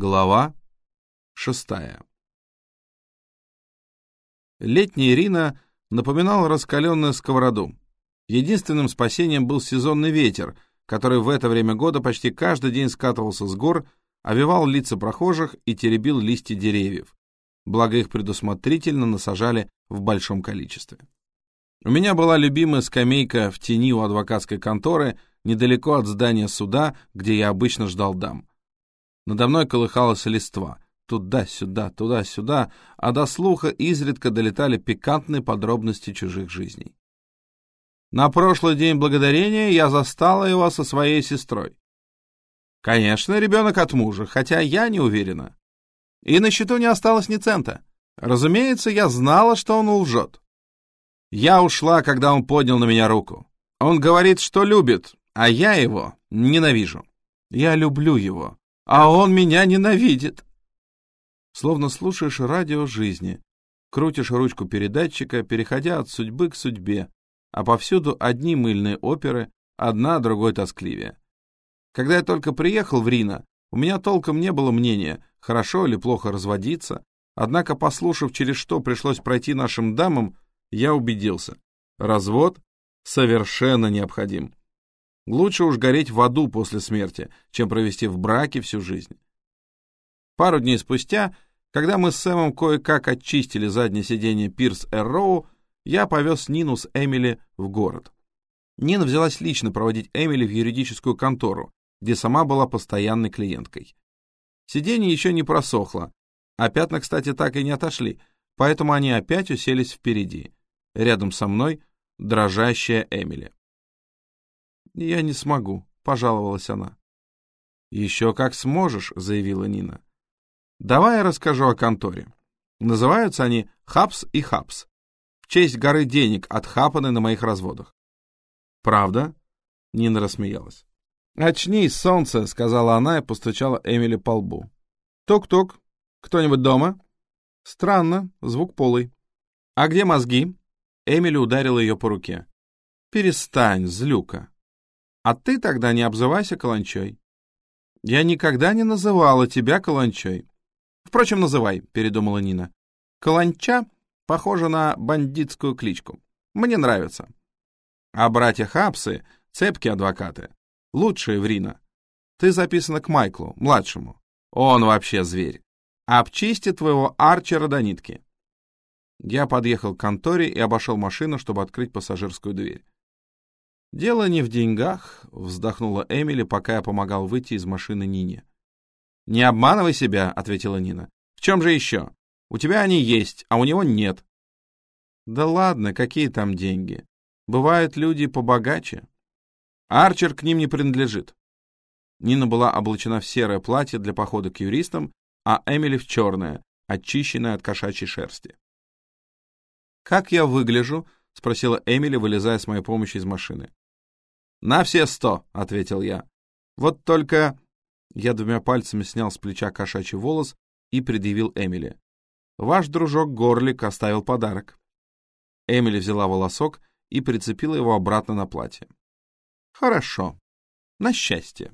Глава шестая Летняя Ирина напоминала раскаленную сковороду. Единственным спасением был сезонный ветер, который в это время года почти каждый день скатывался с гор, овивал лица прохожих и теребил листья деревьев, благо их предусмотрительно насажали в большом количестве. У меня была любимая скамейка в тени у адвокатской конторы, недалеко от здания суда, где я обычно ждал дам. Надо мной колыхалась листва, туда-сюда, туда-сюда, а до слуха изредка долетали пикантные подробности чужих жизней. На прошлый день благодарения я застала его со своей сестрой. Конечно, ребенок от мужа, хотя я не уверена. И на счету не осталось ни цента. Разумеется, я знала, что он лжет. Я ушла, когда он поднял на меня руку. Он говорит, что любит, а я его ненавижу. Я люблю его, а он меня ненавидит. Словно слушаешь радио жизни, крутишь ручку передатчика, переходя от судьбы к судьбе, а повсюду одни мыльные оперы, одна другой тоскливее. Когда я только приехал в Рино, у меня толком не было мнения, хорошо или плохо разводиться, однако, послушав, через что пришлось пройти нашим дамам, я убедился. Развод совершенно необходим. Лучше уж гореть в аду после смерти, чем провести в браке всю жизнь. Пару дней спустя, когда мы с Сэмом кое-как очистили заднее сиденье Пирс Эрроу, я повез Нину с Эмили в город. Нина взялась лично проводить Эмили в юридическую контору, где сама была постоянной клиенткой. Сиденье еще не просохло, а пятна, кстати, так и не отошли, поэтому они опять уселись впереди. Рядом со мной дрожащая Эмили. «Я не смогу», — пожаловалась она. «Еще как сможешь», — заявила Нина. «Давай я расскажу о конторе. Называются они Хабс и Хабс, в честь горы денег, отхапаны на моих разводах». «Правда?» — Нина рассмеялась. «Очнись, солнце», — сказала она и постучала Эмили по лбу. «Тук-тук. Кто-нибудь дома?» «Странно. Звук полый». «А где мозги?» Эмили ударила ее по руке. «Перестань, злюка. А ты тогда не обзывайся каланчой». «Я никогда не называла тебя каланчой». «Впрочем, называй», — передумала Нина. «Каланча похожа на бандитскую кличку. Мне нравится». А братья Хапсы — цепкие адвокаты. Лучшие в Рино. Ты записана к Майклу, младшему. Он вообще зверь. Обчисти твоего Арчера до нитки. Я подъехал к конторе и обошел машину, чтобы открыть пассажирскую дверь. «Дело не в деньгах», — вздохнула Эмили, пока я помогал выйти из машины Нине. «Не обманывай себя», — ответила Нина. «В чем же еще? У тебя они есть, а у него нет». «Да ладно, какие там деньги? Бывают люди побогаче». Арчер к ним не принадлежит. Нина была облачена в серое платье для похода к юристам, а Эмили в черное, очищенное от кошачьей шерсти. «Как я выгляжу?» — спросила Эмили, вылезая с моей помощью из машины. «На все сто», — ответил я. «Вот только...» Я двумя пальцами снял с плеча кошачий волос и предъявил Эмили. «Ваш дружок Горлик оставил подарок». Эмили взяла волосок и прицепила его обратно на платье. «Хорошо. На счастье».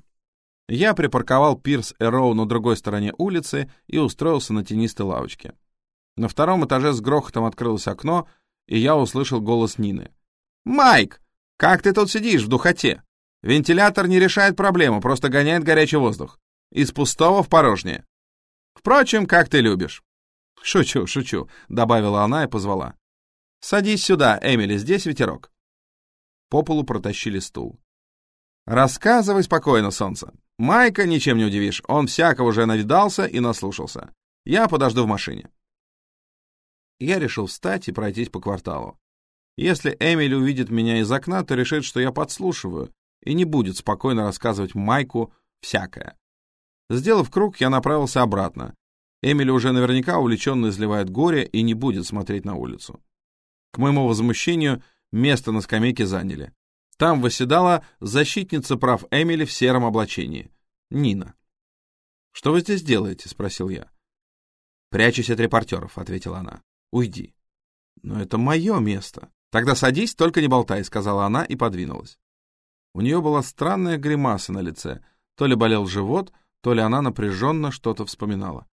Я припарковал Пирс Эроу на другой стороне улицы и устроился на тенистой лавочке. На втором этаже с грохотом открылось окно, и я услышал голос Нины. «Майк, как ты тут сидишь в духоте? Вентилятор не решает проблему, просто гоняет горячий воздух. Из пустого в порожнее. Впрочем, как ты любишь». «Шучу, шучу», — добавила она и позвала. «Садись сюда, Эмили, здесь ветерок». По полу протащили стул. «Рассказывай спокойно, солнце. Майка ничем не удивишь, он всякого уже навидался и наслушался. Я подожду в машине» я решил встать и пройтись по кварталу. Если Эмили увидит меня из окна, то решит, что я подслушиваю, и не будет спокойно рассказывать Майку всякое. Сделав круг, я направился обратно. Эмили уже наверняка увлеченно изливает горе и не будет смотреть на улицу. К моему возмущению, место на скамейке заняли. Там восседала защитница прав Эмили в сером облачении. Нина. «Что вы здесь делаете?» — спросил я. «Прячусь от репортеров», — ответила она. Уйди. Но это мое место. Тогда садись, только не болтай, сказала она и подвинулась. У нее была странная гримаса на лице. То ли болел живот, то ли она напряженно что-то вспоминала.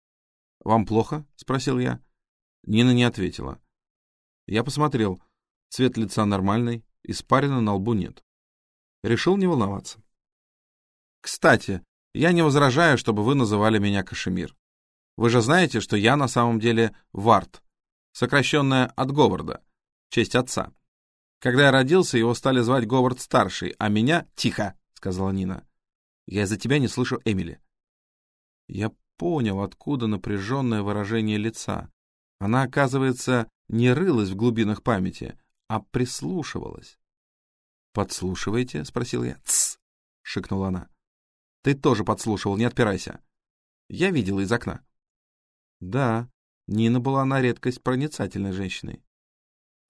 «Вам плохо?» — спросил я. Нина не ответила. Я посмотрел. Цвет лица нормальный, испарина на лбу нет. Решил не волноваться. «Кстати, я не возражаю, чтобы вы называли меня Кашемир. Вы же знаете, что я на самом деле Варт, сокращенная от Говарда, честь отца. Когда я родился, его стали звать Говард-старший, а меня — Тихо!» — сказала Нина. «Я из-за тебя не слышу Эмили». Я понял, откуда напряженное выражение лица. Она, оказывается, не рылась в глубинах памяти, а прислушивалась. «Подслушиваете?» — спросил я. «Тсс!» — шикнула она. «Ты тоже подслушивал, не отпирайся». Я видела из окна. Да, Нина была на редкость проницательной женщиной.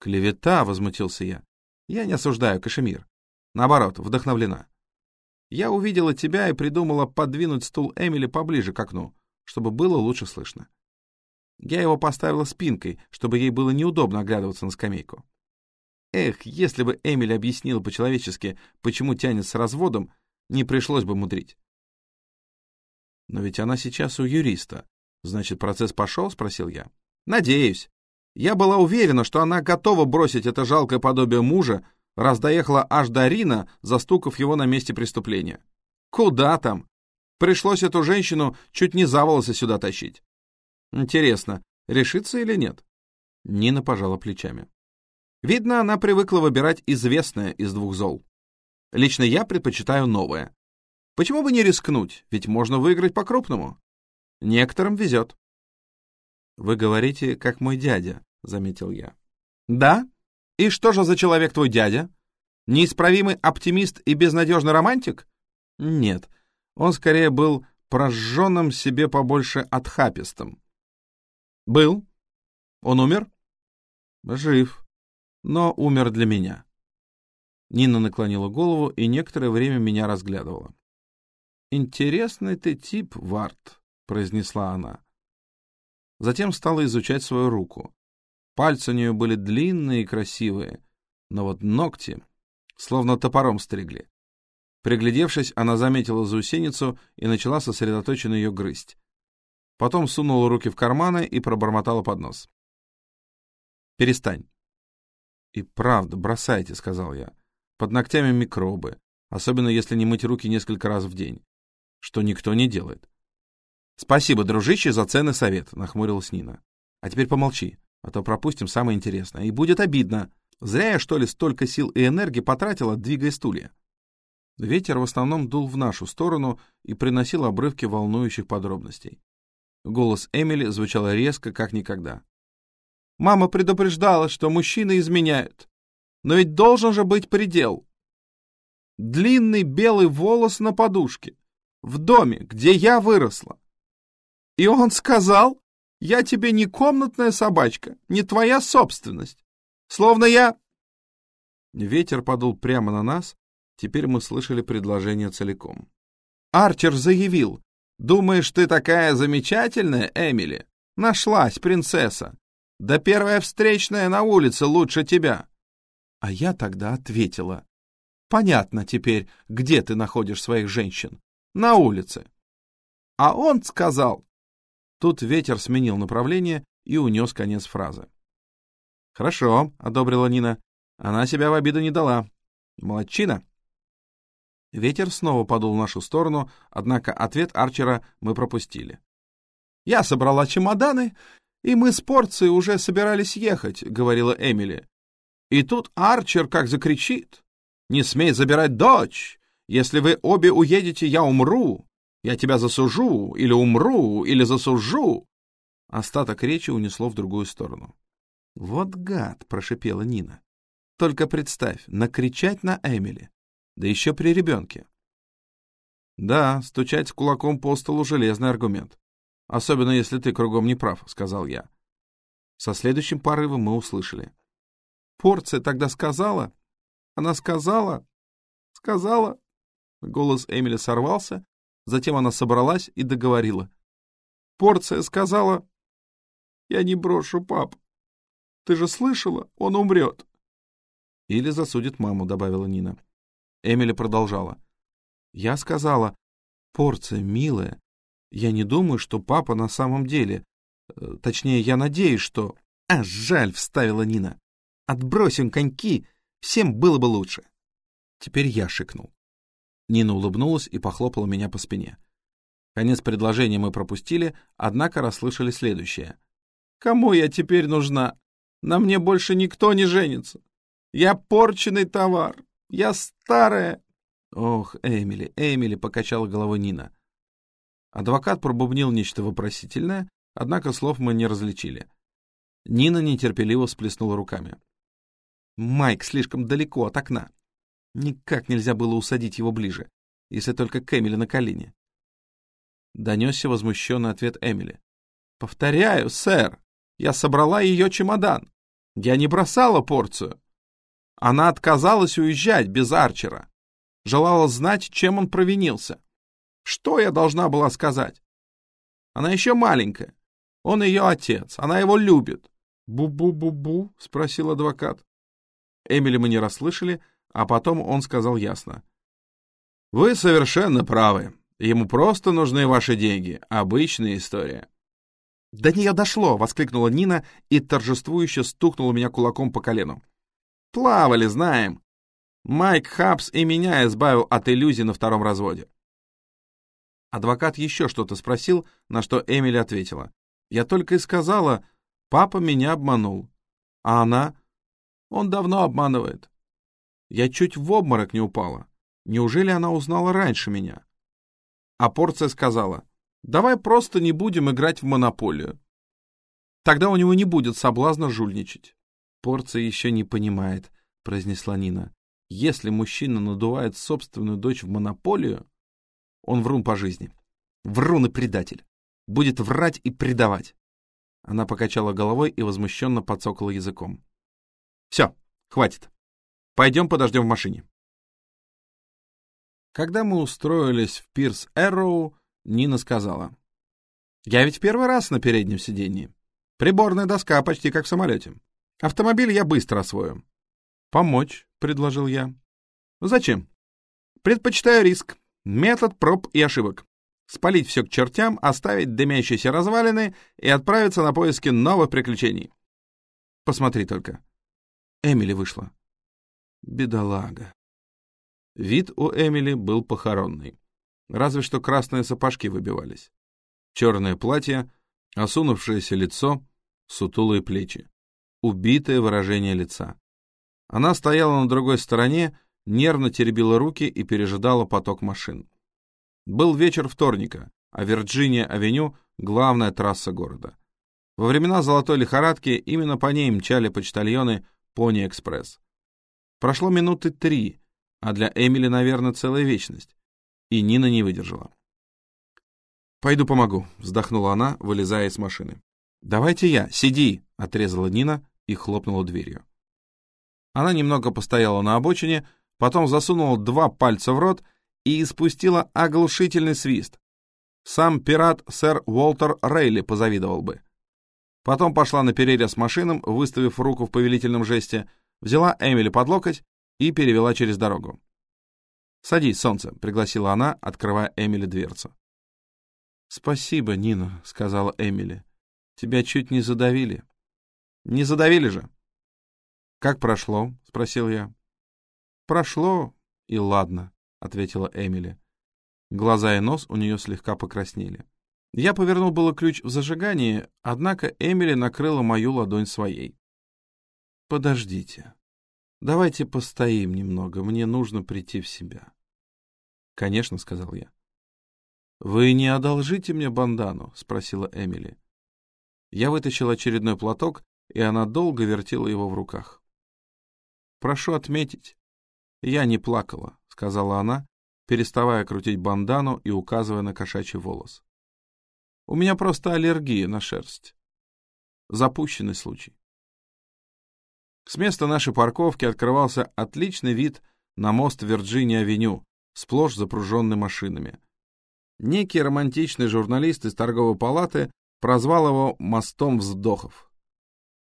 «Клевета!» — возмутился я. «Я не осуждаю Кашемир. Наоборот, вдохновлена. Я увидела тебя и придумала подвинуть стул Эмили поближе к окну, чтобы было лучше слышно. Я его поставила спинкой, чтобы ей было неудобно оглядываться на скамейку. Эх, если бы Эмили объяснила по-человечески, почему тянет с разводом, не пришлось бы мудрить. Но ведь она сейчас у юриста. Значит, процесс пошел, спросил я. Надеюсь. Я была уверена, что она готова бросить это жалкое подобие мужа, раз доехала аж до Рина, застукав его на месте преступления. Куда там? Пришлось эту женщину чуть не за волосы сюда тащить. Интересно, решится или нет? Нина пожала плечами. Видно, она привыкла выбирать известное из двух зол. Лично я предпочитаю новое. Почему бы не рискнуть, ведь можно выиграть по-крупному. Некоторым везет. «Вы говорите, как мой дядя», — заметил я. «Да? И что же за человек твой дядя? Неисправимый оптимист и безнадежный романтик?» «Нет, он скорее был прожженным себе побольше отхапистом». «Был? Он умер?» «Жив, но умер для меня». Нина наклонила голову и некоторое время меня разглядывала. «Интересный ты тип, Варт», — произнесла она. Затем стала изучать свою руку. Пальцы у нее были длинные и красивые, но вот ногти словно топором стригли. Приглядевшись, она заметила заусеницу и начала сосредоточенно ее грызть. Потом сунула руки в карманы и пробормотала под нос. «Перестань». «И правда, бросайте», — сказал я. «Под ногтями микробы, особенно если не мыть руки несколько раз в день, что никто не делает. «Спасибо, дружище, за ценный совет», — нахмурилась Нина. «А теперь помолчи, а то пропустим самое интересное. И будет обидно. Зря я, что ли, столько сил и энергии потратила, двигая стулья». Ветер в основном дул в нашу сторону и приносил обрывки волнующих подробностей. Голос Эмили звучал резко, как никогда. «Мама предупреждала, что мужчины изменяют. Но ведь должен же быть предел. Длинный белый волос на подушке. В доме, где я выросла. И он сказал, я тебе не комнатная собачка, не твоя собственность. Словно я... Ветер подул прямо на нас, теперь мы слышали предложение целиком. Арчер заявил, думаешь, ты такая замечательная, Эмили? Нашлась принцесса. Да первая встречная на улице лучше тебя. А я тогда ответила. Понятно теперь, где ты находишь своих женщин. На улице. А он сказал, Тут ветер сменил направление и унес конец фразы. «Хорошо», — одобрила Нина. «Она себя в обиду не дала. Молодчина». Ветер снова подул в нашу сторону, однако ответ Арчера мы пропустили. «Я собрала чемоданы, и мы с порцией уже собирались ехать», — говорила Эмили. И тут Арчер как закричит. «Не смей забирать дочь! Если вы обе уедете, я умру! Я тебя засужу, или умру, или засужу!» Остаток речи унесло в другую сторону. «Вот гад!» — прошипела Нина. «Только представь, накричать на Эмили, да еще при ребенке». «Да, стучать кулаком по столу — железный аргумент. Особенно, если ты кругом не прав», — сказал я. Со следующим порывом мы услышали. «Порция тогда сказала? Она сказала? Сказала?» Голос Эмили сорвался, Затем она собралась и договорила. Порция сказала, «Я не брошу пап. Ты же слышала, он умрет». «Или засудит маму», — добавила Нина. Эмили продолжала. «Я сказала, порция, милая, Я не думаю, что папа на самом деле... Э, точнее, я надеюсь, что... А, жаль, вставила Нина. Отбросим коньки, всем было бы лучше. Теперь я шикнул. Нина улыбнулась и похлопала меня по спине. Конец предложения мы пропустили, однако расслышали следующее. «Кому я теперь нужна? На мне больше никто не женится. Я порченный товар. Я старая». «Ох, Эмили, Эмили», — покачала головой Нина. Адвокат пробубнил нечто вопросительное, однако слов мы не различили. Нина нетерпеливо всплеснула руками. «Майк слишком далеко от окна. Никак нельзя было усадить его ближе, если только к Эмили на колени. Донесся возмущенный ответ Эмили. «Повторяю, сэр, я собрала ее чемодан. Я не бросала порцию. Она отказалась уезжать без Арчера. Желала знать, чем он провинился. Что я должна была сказать? Она еще маленькая. Он ее отец, она его любит. «Бу-бу-бу-бу?» — спросил адвокат. Эмили мы не расслышали, а потом он сказал ясно. «Вы совершенно правы. Ему просто нужны ваши деньги. Обычная история. «До нее дошло!» — воскликнула Нина и торжествующе стукнула меня кулаком по колену. «Плавали, знаем. Майк Хабс и меня избавил от иллюзий на втором разводе». Адвокат еще что-то спросил, на что Эмили ответила. «Я только и сказала, папа меня обманул. А она? Он давно обманывает. Я чуть в обморок не упала. Неужели она узнала раньше меня?» А порция сказала, давай просто не будем играть в монополию. Тогда у него не будет соблазна жульничать. Порция еще не понимает, произнесла Нина. Если мужчина надувает собственную дочь в монополию, он врун по жизни. Врун и предатель. Будет врать и предавать. Она покачала головой и возмущенно подсокала языком. Все, хватит. Пойдем подождем в машине. Когда мы устроились в Пирс Эрроу, Нина сказала. «Я ведь первый раз на переднем сиденье. Приборная доска почти как в самолете. Автомобиль я быстро освою». «Помочь», — предложил я. «Зачем?» «Предпочитаю риск. Метод проб и ошибок. Спалить все к чертям, оставить дымящиеся развалины и отправиться на поиски новых приключений. Посмотри только. Эмили вышла. Бедолага. Вид у Эмили был похоронный. Разве что красные сапожки выбивались. Черное платье, осунувшееся лицо, сутулые плечи. Убитое выражение лица. Она стояла на другой стороне, нервно теребила руки и пережидала поток машин. Был вечер вторника, а Вирджиния-авеню — главная трасса города. Во времена золотой лихорадки именно по ней мчали почтальоны «Пони-экспресс». Прошло минуты три, а для Эмили, наверное, целая вечность. И Нина не выдержала. «Пойду помогу», — вздохнула она, вылезая из машины. «Давайте я, сиди», — отрезала Нина и хлопнула дверью. Она немного постояла на обочине, потом засунула два пальца в рот и испустила оглушительный свист. Сам пират сэр Уолтер Рейли позавидовал бы. Потом пошла на перерез машинам, выставив руку в повелительном жесте, взяла Эмили под локоть и перевела через дорогу. «Садись, солнце», — пригласила она, открывая Эмили дверцу. «Спасибо, Нина», — сказала Эмили. «Тебя чуть не задавили». «Не задавили же». «Как прошло?» — спросил я. «Прошло, и ладно», — ответила Эмили. Глаза и нос у нее слегка покраснели. Я повернул было ключ в зажигании, однако Эмили накрыла мою ладонь своей. «Подождите», Давайте постоим немного, мне нужно прийти в себя. Конечно, сказал я. Вы не одолжите мне бандану? спросила Эмили. Я вытащил очередной платок, и она долго вертела его в руках. Прошу отметить, я не плакала, сказала она, переставая крутить бандану и указывая на кошачий волос. У меня просто аллергия на шерсть. Запущенный случай. С места нашей парковки открывался отличный вид на мост Вирджиния-авеню, сплошь запруженный машинами. Некий романтичный журналист из торговой палаты прозвал его «мостом вздохов».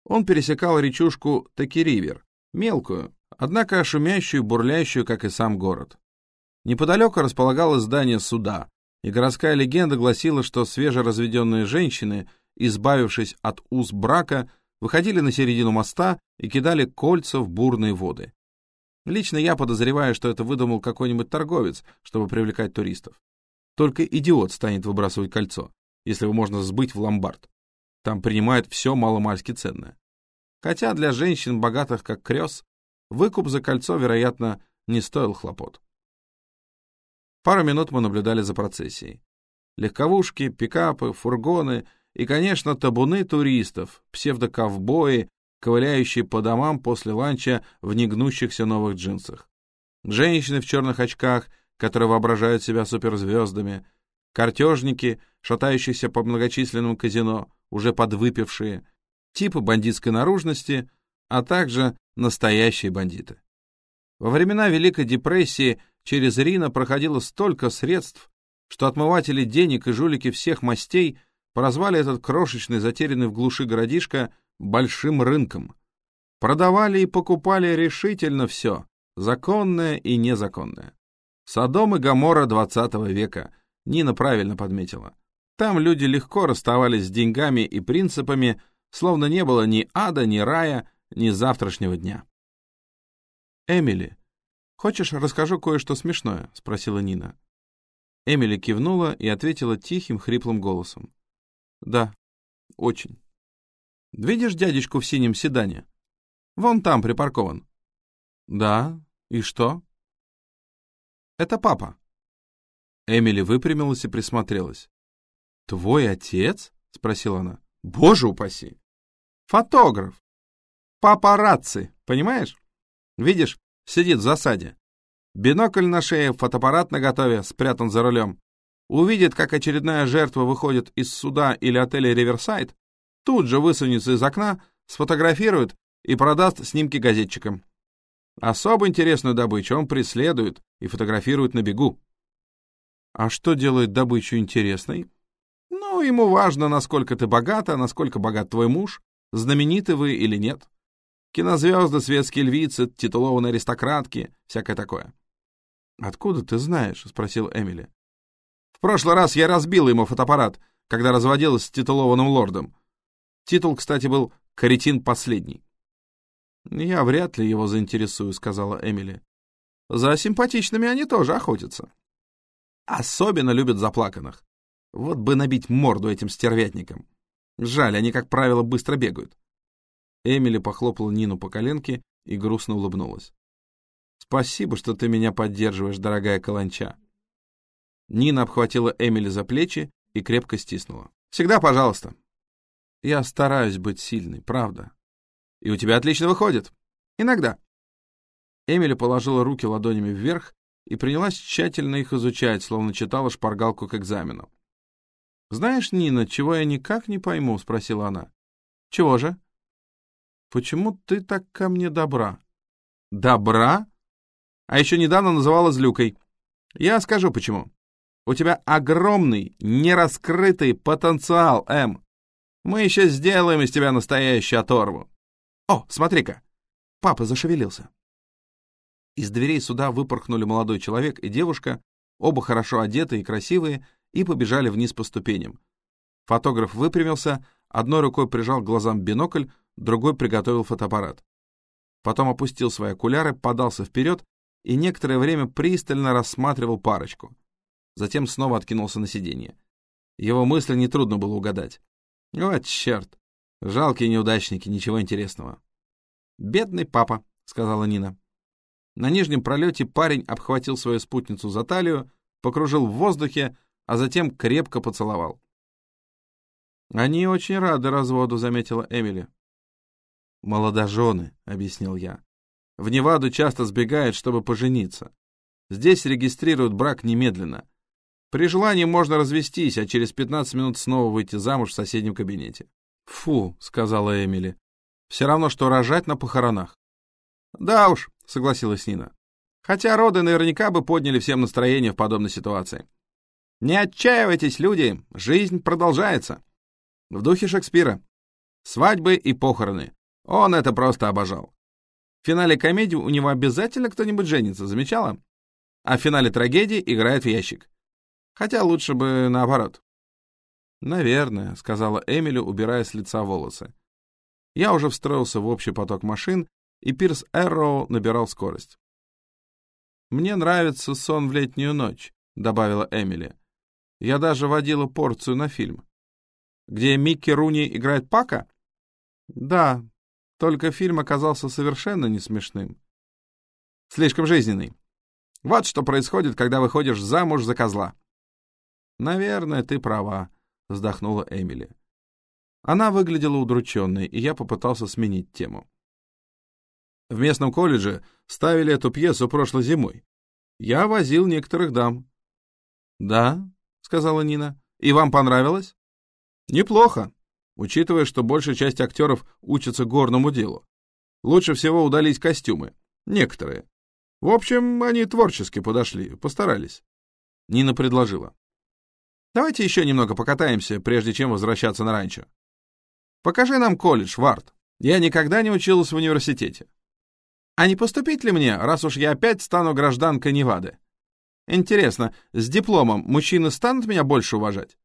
Он пересекал речушку Таки-Ривер, мелкую, однако шумящую, бурлящую, как и сам город. Неподалеку располагалось здание суда, и городская легенда гласила, что свежеразведенные женщины, избавившись от уз брака, выходили на середину моста и кидали кольца в бурные воды. Лично я подозреваю, что это выдумал какой-нибудь торговец, чтобы привлекать туристов. Только идиот станет выбрасывать кольцо, если его можно сбыть в ломбард. Там принимают все маломальски ценное. Хотя для женщин, богатых как крёс, выкуп за кольцо, вероятно, не стоил хлопот. Пару минут мы наблюдали за процессией. Легковушки, пикапы, фургоны и, конечно, табуны туристов, псевдоковбои, ковыляющие по домам после ланча в негнущихся новых джинсах. Женщины в черных очках, которые воображают себя суперзвездами, картежники, шатающиеся по многочисленным казино, уже подвыпившие, типы бандитской наружности, а также настоящие бандиты. Во времена Великой депрессии через Рина проходило столько средств, что отмыватели денег и жулики всех мастей прозвали этот крошечный, затерянный в глуши городишко большим рынком. Продавали и покупали решительно все, законное и незаконное. Содом и Гоморра XX века, Нина правильно подметила. Там люди легко расставались с деньгами и принципами, словно не было ни ада, ни рая, ни завтрашнего дня. «Эмили, хочешь, расскажу кое-что смешное?» — спросила Нина. Эмили кивнула и ответила тихим, хриплым голосом. «Да, очень. Видишь дядечку в синем седане? Вон там припаркован». «Да, и что?» «Это папа». Эмили выпрямилась и присмотрелась. «Твой отец?» — спросила она. «Боже упаси!» «Фотограф. Папарацци, понимаешь? Видишь, сидит в засаде. Бинокль на шее, фотоаппарат наготове, спрятан за рулем. Увидит, как очередная жертва выходит из суда или отеля «Риверсайд», тут же высунется из окна, сфотографирует и продаст снимки газетчикам. Особо интересную добычу он преследует и фотографирует на бегу. А что делает добычу интересной? Ну, ему важно, насколько ты богата, насколько богат твой муж, знамениты вы или нет. Кинозвезды, светские львицы, титулованные аристократки, всякое такое. «Откуда ты знаешь?» — спросил Эмили. «В прошлый раз я разбил ему фотоаппарат, когда разводилась с титулованным лордом. Титул, кстати, был «Каретин последний». «Я вряд ли его заинтересую», — сказала Эмили. «За симпатичными они тоже охотятся. Особенно любят заплаканных. Вот бы набить морду этим стервятникам. Жаль, они, как правило, быстро бегают. Эмили похлопала Нину по коленке и грустно улыбнулась. «Спасибо, что ты меня поддерживаешь, дорогая каланча». Нина обхватила Эмили за плечи и крепко стиснула. «Всегда пожалуйста». «Я стараюсь быть сильной, правда». «И у тебя отлично выходит. Иногда». Эмили положила руки ладонями вверх и принялась тщательно их изучать, словно читала шпаргалку к экзамену. «Знаешь, Нина, чего я никак не пойму?» — спросила она. «Чего же?» Почему ты так ко мне добра? Добра? А еще недавно называла злюкой. Я скажу почему. У тебя огромный, нераскрытый потенциал, М. Мы еще сделаем из тебя настоящую оторву. О, смотри-ка. Папа зашевелился. Из дверей суда выпорхнули молодой человек и девушка, оба хорошо одетые и красивые, и побежали вниз по ступеням. Фотограф выпрямился, одной рукой прижал к глазам бинокль, другой приготовил фотоаппарат. Потом опустил свои окуляры, подался вперед и некоторое время пристально рассматривал парочку. Затем снова откинулся на сиденье. Его мысли нетрудно было угадать. «Вот черт! Жалкие неудачники, ничего интересного». «Бедный папа», — сказала Нина. На нижнем пролете парень обхватил свою спутницу за талию, покружил в воздухе, а затем крепко поцеловал. «Они очень рады разводу», — заметила Эмили. «Молодожены», — объяснил я. «В Неваду часто сбегают, чтобы пожениться. Здесь регистрируют брак немедленно. При желании можно развестись, а через 15 минут снова выйти замуж в соседнем кабинете». «Фу», — сказала Эмили. «Все равно, что рожать на похоронах». «Да уж», — согласилась Нина. «Хотя роды наверняка бы подняли всем настроение в подобной ситуации. Не отчаивайтесь, люди, жизнь продолжается». В духе Шекспира. Свадьбы и похороны. Он это просто обожал. В финале комедии у него обязательно кто-нибудь женится, замечала? А в финале трагедии играет в ящик. Хотя лучше бы наоборот. «Наверное», — сказала Эмили, убирая с лица волосы. Я уже встроился в общий поток машин, и Пирс Эрроу набирал скорость. «Мне нравится сон в летнюю ночь», — добавила Эмили. «Я даже водила порцию на фильм». «Где Микки Руни играет Пака?» «Да, только фильм оказался совершенно не смешным. Слишком жизненный. Вот что происходит, когда выходишь замуж за козла». «Наверное, ты права», — вздохнула Эмили. Она выглядела удрученной, и я попытался сменить тему. В местном колледже ставили эту пьесу прошлой зимой. Я возил некоторых дам. «Да», — сказала Нина. «И вам понравилось?» «Неплохо, учитывая, что большая часть актеров учатся горному делу. Лучше всего удались костюмы. Некоторые. В общем, они творчески подошли, постарались». Нина предложила. «Давайте еще немного покатаемся, прежде чем возвращаться на ранчо. Покажи нам колледж, Вард. Я никогда не училась в университете. А не поступить ли мне, раз уж я опять стану гражданкой Невады? Интересно, с дипломом мужчины станут меня больше уважать?